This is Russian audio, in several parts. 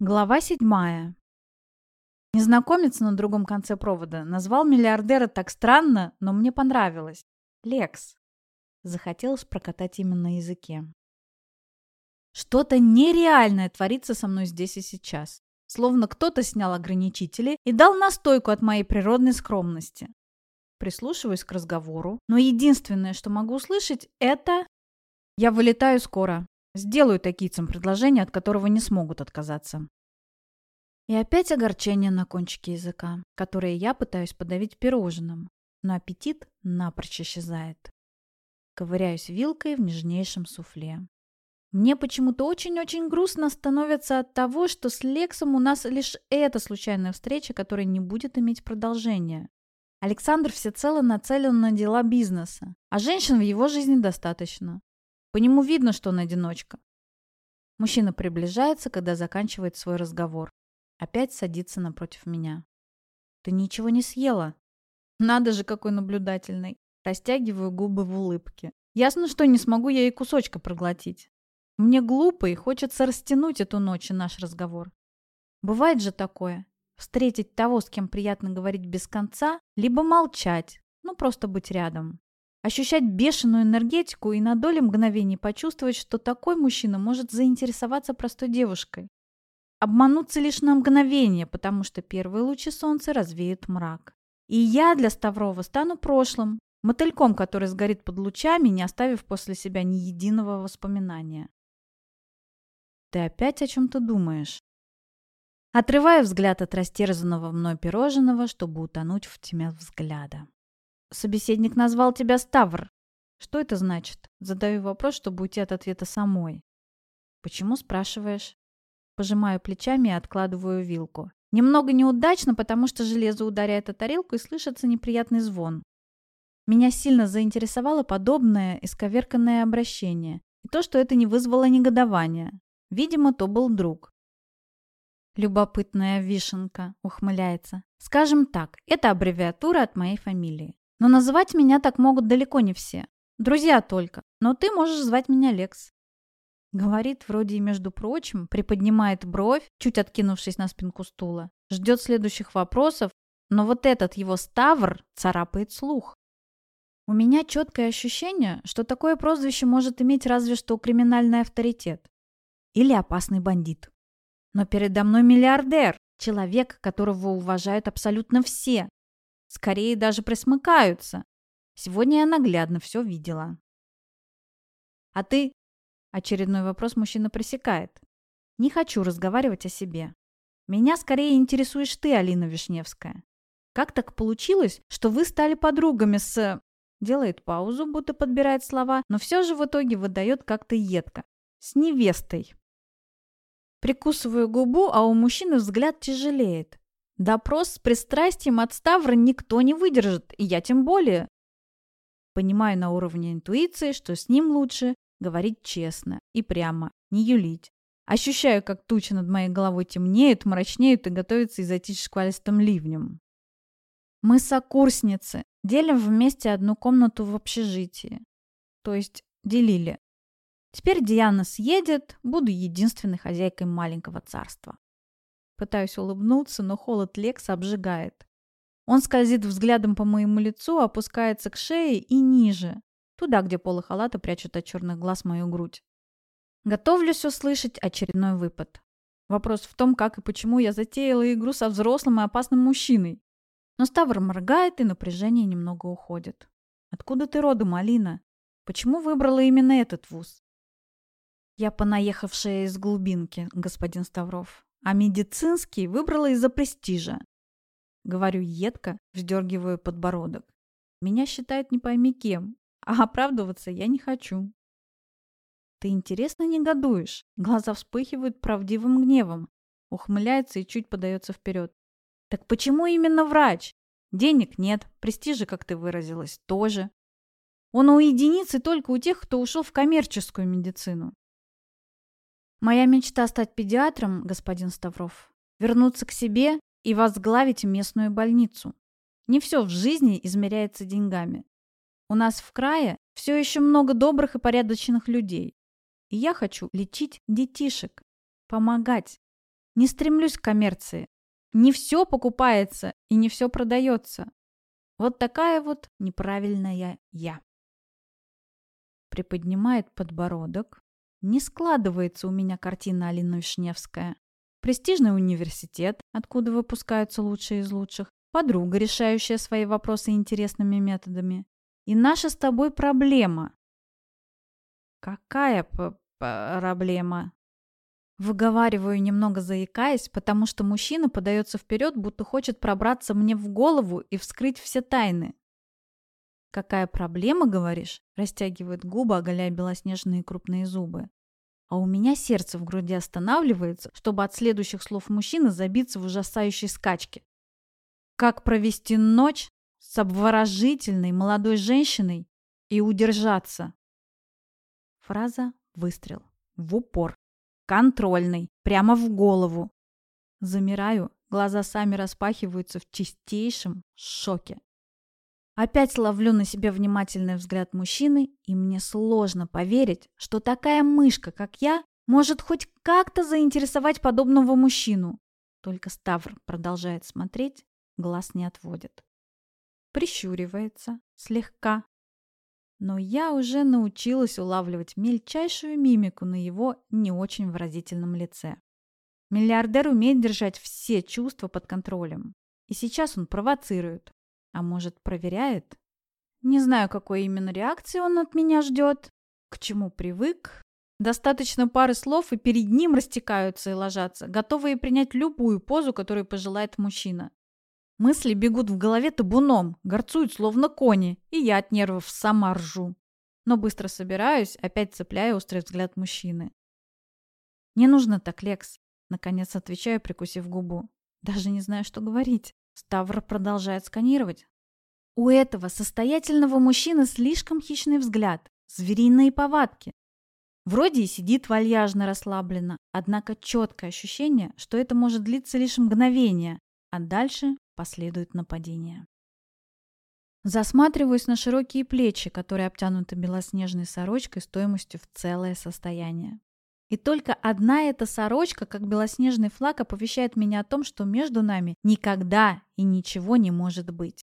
Глава седьмая. Незнакомец на другом конце провода назвал миллиардера так странно, но мне понравилось. Лекс. Захотелось прокатать именно на языке. Что-то нереальное творится со мной здесь и сейчас. Словно кто-то снял ограничители и дал настойку от моей природной скромности. Прислушиваюсь к разговору, но единственное, что могу услышать, это... Я вылетаю скоро. Сделаю такийцам предложение, от которого не смогут отказаться. И опять огорчение на кончике языка, которое я пытаюсь подавить пирожным, но аппетит напрочь исчезает. Ковыряюсь вилкой в нежнейшем суфле. Мне почему-то очень-очень грустно становится от того, что с Лексом у нас лишь эта случайная встреча, которая не будет иметь продолжения. Александр всецело нацелен на дела бизнеса, а женщин в его жизни достаточно. По нему видно, что он одиночка. Мужчина приближается, когда заканчивает свой разговор. Опять садится напротив меня. «Ты ничего не съела?» «Надо же, какой наблюдательный!» Растягиваю губы в улыбке. Ясно, что не смогу я и кусочка проглотить. Мне глупо и хочется растянуть эту ночь и наш разговор. Бывает же такое. Встретить того, с кем приятно говорить без конца, либо молчать, ну просто быть рядом. Ощущать бешеную энергетику и на долю мгновений почувствовать, что такой мужчина может заинтересоваться простой девушкой. Обмануться лишь на мгновение, потому что первые лучи солнца развеют мрак. И я для Ставрова стану прошлым, мотыльком, который сгорит под лучами, не оставив после себя ни единого воспоминания. Ты опять о чем-то думаешь? Отрываю взгляд от растерзанного мной пирожного, чтобы утонуть в тьме взгляда. Собеседник назвал тебя Ставр. Что это значит? Задаю вопрос, чтобы уйти от ответа самой. Почему спрашиваешь? Пожимаю плечами и откладываю вилку. Немного неудачно, потому что железо ударяет о тарелку и слышится неприятный звон. Меня сильно заинтересовало подобное исковерканное обращение. И то, что это не вызвало негодования. Видимо, то был друг. Любопытная вишенка, ухмыляется. Скажем так, это аббревиатура от моей фамилии. Но называть меня так могут далеко не все. Друзья только. Но ты можешь звать меня Лекс. Говорит вроде и между прочим, приподнимает бровь, чуть откинувшись на спинку стула. Ждет следующих вопросов, но вот этот его ставр царапает слух. У меня четкое ощущение, что такое прозвище может иметь разве что криминальный авторитет. Или опасный бандит. Но передо мной миллиардер, человек, которого уважают абсолютно все, Скорее даже присмыкаются. Сегодня я наглядно все видела. А ты? Очередной вопрос мужчина пресекает. Не хочу разговаривать о себе. Меня скорее интересуешь ты, Алина Вишневская. Как так получилось, что вы стали подругами с... Делает паузу, будто подбирает слова, но все же в итоге выдает как-то едко. С невестой. Прикусываю губу, а у мужчины взгляд тяжелеет. Допрос с пристрастием от Ставра никто не выдержит, и я тем более. Понимаю на уровне интуиции, что с ним лучше говорить честно и прямо, не юлить. Ощущаю, как тучи над моей головой темнеют, мрачнеют и готовятся изойти шквалистым ливнем. Мы сокурсницы, делим вместе одну комнату в общежитии. То есть делили. Теперь Диана съедет, буду единственной хозяйкой маленького царства. Пытаюсь улыбнуться, но холод Лекса обжигает. Он скользит взглядом по моему лицу, опускается к шее и ниже, туда, где полы халата прячут от черных глаз мою грудь. Готовлюсь услышать очередной выпад. Вопрос в том, как и почему я затеяла игру со взрослым и опасным мужчиной. Но Ставр моргает, и напряжение немного уходит. «Откуда ты родом, Алина? Почему выбрала именно этот вуз?» «Я понаехавшая из глубинки, господин Ставров а медицинский выбрала из-за престижа. Говорю едко, вздергиваю подбородок. Меня считают не пойми кем, а оправдываться я не хочу. Ты интересно негодуешь. Глаза вспыхивают правдивым гневом. Ухмыляется и чуть подается вперед. Так почему именно врач? Денег нет, престижа, как ты выразилась, тоже. Он у единицы только у тех, кто ушел в коммерческую медицину. Моя мечта стать педиатром, господин Ставров, вернуться к себе и возглавить местную больницу. Не все в жизни измеряется деньгами. У нас в крае все еще много добрых и порядочных людей. И я хочу лечить детишек, помогать. Не стремлюсь к коммерции. Не все покупается и не все продается. Вот такая вот неправильная я. Приподнимает подбородок. Не складывается у меня картина Алина Вишневская. Престижный университет, откуда выпускаются лучшие из лучших. Подруга, решающая свои вопросы интересными методами. И наша с тобой проблема. Какая проблема? Выговариваю, немного заикаясь, потому что мужчина подается вперед, будто хочет пробраться мне в голову и вскрыть все тайны. «Какая проблема, говоришь?» – растягивает губы, оголяя белоснежные крупные зубы. А у меня сердце в груди останавливается, чтобы от следующих слов мужчины забиться в ужасающей скачке. Как провести ночь с обворожительной молодой женщиной и удержаться? Фраза «выстрел». В упор. Контрольный. Прямо в голову. Замираю, глаза сами распахиваются в чистейшем шоке. Опять ловлю на себе внимательный взгляд мужчины, и мне сложно поверить, что такая мышка, как я, может хоть как-то заинтересовать подобного мужчину. Только Ставр продолжает смотреть, глаз не отводит. Прищуривается слегка, но я уже научилась улавливать мельчайшую мимику на его не очень выразительном лице. Миллиардер умеет держать все чувства под контролем. И сейчас он провоцирует. А может, проверяет? Не знаю, какой именно реакции он от меня ждет, к чему привык. Достаточно пары слов, и перед ним растекаются и ложатся, готовые принять любую позу, которую пожелает мужчина. Мысли бегут в голове табуном, горцуют словно кони, и я от нервов сама ржу. Но быстро собираюсь, опять цепляя острый взгляд мужчины. «Не нужно так, Лекс», — наконец отвечаю, прикусив губу. Даже не знаю, что говорить. Ставр продолжает сканировать. У этого состоятельного мужчины слишком хищный взгляд, звериные повадки. Вроде и сидит вальяжно расслабленно, однако четкое ощущение, что это может длиться лишь мгновение, а дальше последует нападение. Засматриваюсь на широкие плечи, которые обтянуты белоснежной сорочкой стоимостью в целое состояние. И только одна эта сорочка, как белоснежный флаг, оповещает меня о том, что между нами никогда и ничего не может быть.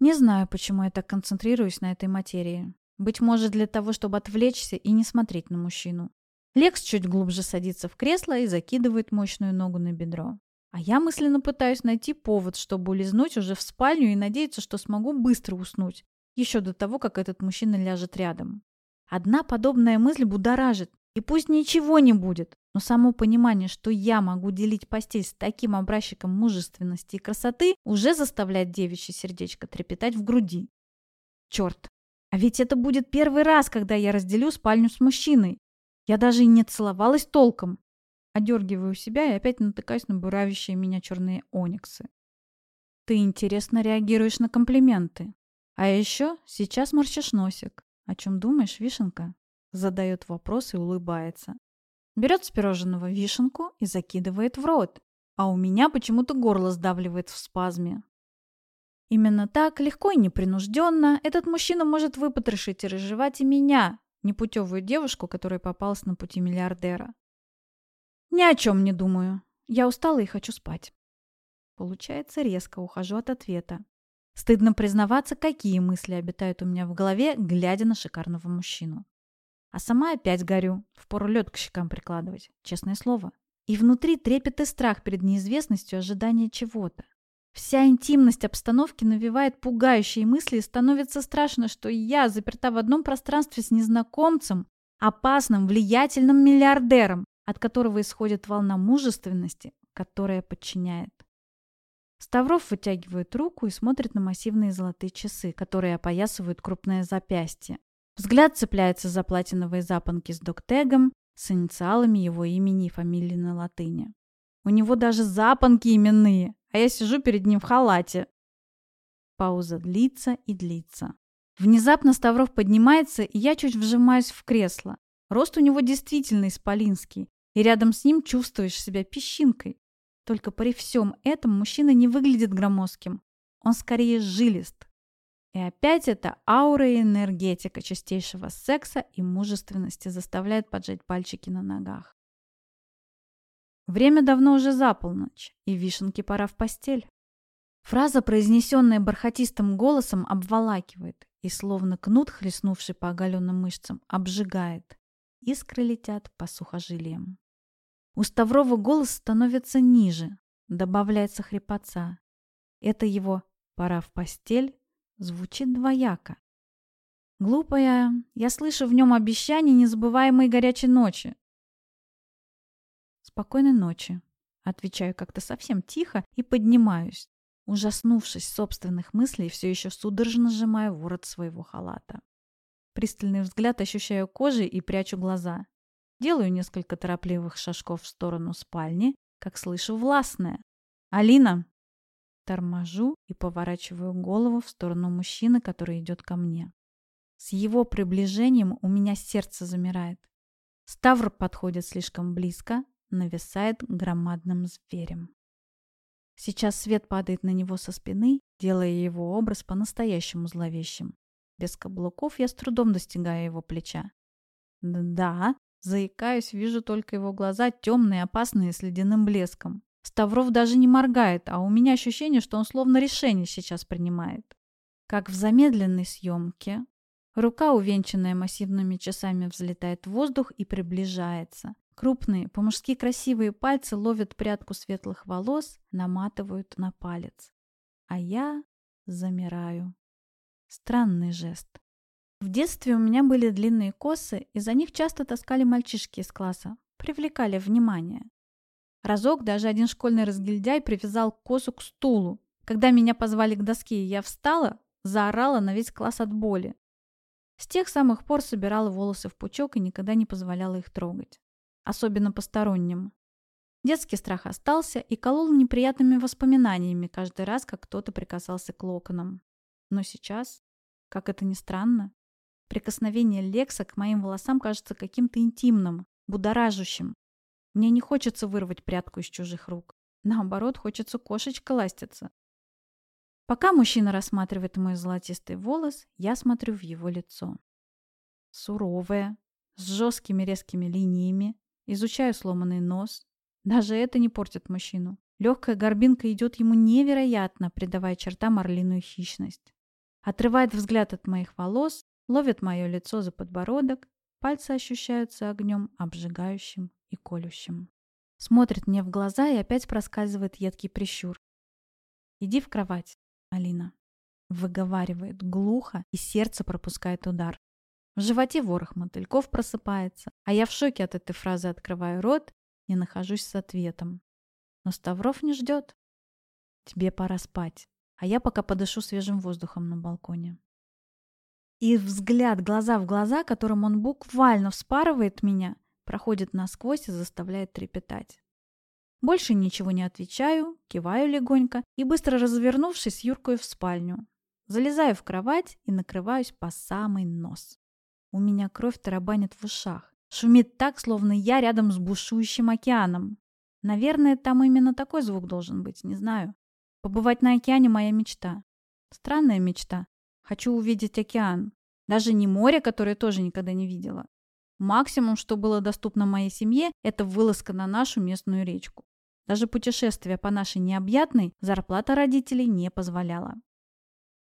Не знаю, почему я так концентрируюсь на этой материи. Быть может, для того, чтобы отвлечься и не смотреть на мужчину. Лекс чуть глубже садится в кресло и закидывает мощную ногу на бедро. А я мысленно пытаюсь найти повод, чтобы улизнуть уже в спальню и надеяться, что смогу быстро уснуть, еще до того, как этот мужчина ляжет рядом. Одна подобная мысль будоражит, и пусть ничего не будет, но само понимание, что я могу делить постель с таким образчиком мужественности и красоты, уже заставляет девичье сердечко трепетать в груди. Черт, а ведь это будет первый раз, когда я разделю спальню с мужчиной. Я даже и не целовалась толком. Одергиваю себя и опять натыкаюсь на буравящие меня черные ониксы. Ты интересно реагируешь на комплименты. А еще сейчас морщишь носик. О чем думаешь, вишенка? Задает вопрос и улыбается. Берет с пирожного вишенку и закидывает в рот. А у меня почему-то горло сдавливает в спазме. Именно так, легко и непринужденно, этот мужчина может выпотрошить и разжевать и меня, непутевую девушку, которая попалась на пути миллиардера. Ни о чем не думаю. Я устала и хочу спать. Получается, резко ухожу от ответа. Стыдно признаваться, какие мысли обитают у меня в голове, глядя на шикарного мужчину. А сама опять горю, впору лед к щекам прикладывать, честное слово. И внутри трепет и страх перед неизвестностью ожидания чего-то. Вся интимность обстановки навевает пугающие мысли и становится страшно, что я заперта в одном пространстве с незнакомцем, опасным, влиятельным миллиардером, от которого исходит волна мужественности, которая подчиняет. Ставров вытягивает руку и смотрит на массивные золотые часы, которые опоясывают крупное запястье. Взгляд цепляется за платиновые запонки с доктегом, с инициалами его имени и фамилии на латыни. У него даже запонки именные, а я сижу перед ним в халате. Пауза длится и длится. Внезапно Ставров поднимается, и я чуть вжимаюсь в кресло. Рост у него действительно исполинский, и рядом с ним чувствуешь себя песчинкой. Только при всем этом мужчина не выглядит громоздким. Он скорее жилист. И опять эта аура и энергетика чистейшего секса и мужественности заставляет поджать пальчики на ногах. Время давно уже за полночь, и вишенке пора в постель. Фраза, произнесенная бархатистым голосом, обволакивает и, словно кнут, хлестнувший по оголенным мышцам, обжигает. Искры летят по сухожилиям. У Ставрова голос становится ниже, добавляется хрипотца. Это его «пора в постель» звучит двояко. Глупая, я слышу в нем обещание незабываемой горячей ночи. Спокойной ночи. Отвечаю как-то совсем тихо и поднимаюсь, ужаснувшись собственных мыслей, все еще судорожно сжимаю ворот своего халата. Пристальный взгляд ощущаю кожей и прячу глаза. Делаю несколько торопливых шажков в сторону спальни, как слышу властное. «Алина!» Торможу и поворачиваю голову в сторону мужчины, который идет ко мне. С его приближением у меня сердце замирает. Ставр подходит слишком близко, нависает громадным зверем. Сейчас свет падает на него со спины, делая его образ по-настоящему зловещим. Без каблуков я с трудом достигаю его плеча. Да, заикаюсь, вижу только его глаза, темные, опасные, с ледяным блеском. Ставров даже не моргает, а у меня ощущение, что он словно решение сейчас принимает. Как в замедленной съемке, рука, увенчанная массивными часами, взлетает в воздух и приближается. Крупные, по-мужски красивые пальцы ловят прядку светлых волос, наматывают на палец. А я замираю. Странный жест. В детстве у меня были длинные косы, и за них часто таскали мальчишки из класса, привлекали внимание. Разок даже один школьный разгильдяй привязал косу к стулу. Когда меня позвали к доске, я встала, заорала на весь класс от боли. С тех самых пор собирала волосы в пучок и никогда не позволяла их трогать особенно посторонним. Детский страх остался и колол неприятными воспоминаниями каждый раз, как кто-то прикасался к локонам. Но сейчас, как это ни странно, прикосновение Лекса к моим волосам кажется каким-то интимным, будоражащим. Мне не хочется вырвать прядку из чужих рук. Наоборот, хочется кошечка ластиться. Пока мужчина рассматривает мой золотистый волос, я смотрю в его лицо. Суровое, с жесткими резкими линиями, Изучаю сломанный нос. Даже это не портит мужчину. Легкая горбинка идет ему невероятно, придавая чертам орлиную хищность. Отрывает взгляд от моих волос, ловит мое лицо за подбородок, пальцы ощущаются огнем, обжигающим и колющим. Смотрит мне в глаза и опять проскальзывает едкий прищур. «Иди в кровать, Алина», — выговаривает глухо, и сердце пропускает удар. В животе ворох мотыльков просыпается, а я в шоке от этой фразы открываю рот, не нахожусь с ответом. Но Ставров не ждет. Тебе пора спать, а я пока подышу свежим воздухом на балконе. И взгляд глаза в глаза, которым он буквально вспарывает меня, проходит насквозь и заставляет трепетать. Больше ничего не отвечаю, киваю легонько и, быстро развернувшись, юркаю в спальню. Залезаю в кровать и накрываюсь по самый нос. У меня кровь тарабанит в ушах. Шумит так, словно я рядом с бушующим океаном. Наверное, там именно такой звук должен быть, не знаю. Побывать на океане – моя мечта. Странная мечта. Хочу увидеть океан. Даже не море, которое тоже никогда не видела. Максимум, что было доступно моей семье, это вылазка на нашу местную речку. Даже путешествие по нашей необъятной зарплата родителей не позволяла.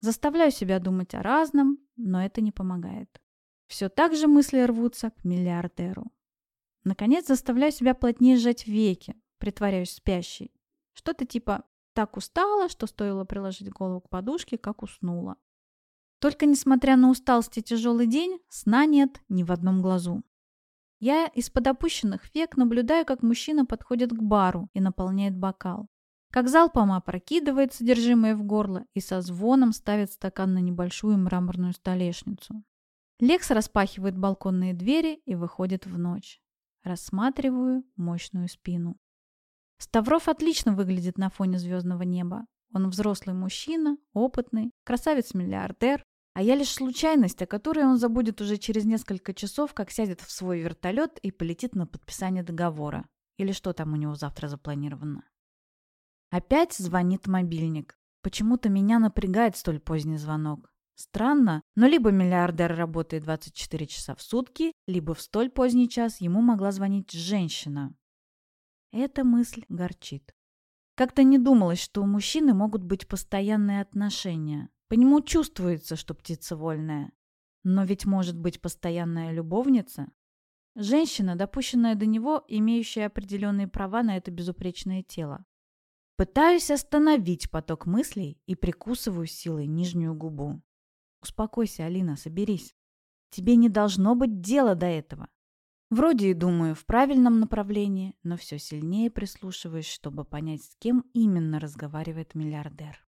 Заставляю себя думать о разном, но это не помогает. Все так же мысли рвутся к миллиардеру. Наконец заставляю себя плотнее сжать веки, притворяюсь спящей. Что-то типа так устала, что стоило приложить голову к подушке, как уснула. Только несмотря на усталость и тяжелый день, сна нет ни в одном глазу. Я из-под опущенных век наблюдаю, как мужчина подходит к бару и наполняет бокал. Как залпом опрокидывает содержимое в горло и со звоном ставит стакан на небольшую мраморную столешницу. Лекс распахивает балконные двери и выходит в ночь. Рассматриваю мощную спину. Ставров отлично выглядит на фоне звездного неба. Он взрослый мужчина, опытный, красавец-миллиардер, а я лишь случайность, о которой он забудет уже через несколько часов, как сядет в свой вертолет и полетит на подписание договора. Или что там у него завтра запланировано. Опять звонит мобильник. Почему-то меня напрягает столь поздний звонок. Странно, но либо миллиардер работает 24 часа в сутки, либо в столь поздний час ему могла звонить женщина. Эта мысль горчит. Как-то не думалось, что у мужчины могут быть постоянные отношения. По нему чувствуется, что птица вольная. Но ведь может быть постоянная любовница. Женщина, допущенная до него, имеющая определенные права на это безупречное тело. Пытаюсь остановить поток мыслей и прикусываю силой нижнюю губу. Успокойся, Алина, соберись. Тебе не должно быть дела до этого. Вроде и думаю в правильном направлении, но все сильнее прислушиваюсь, чтобы понять, с кем именно разговаривает миллиардер.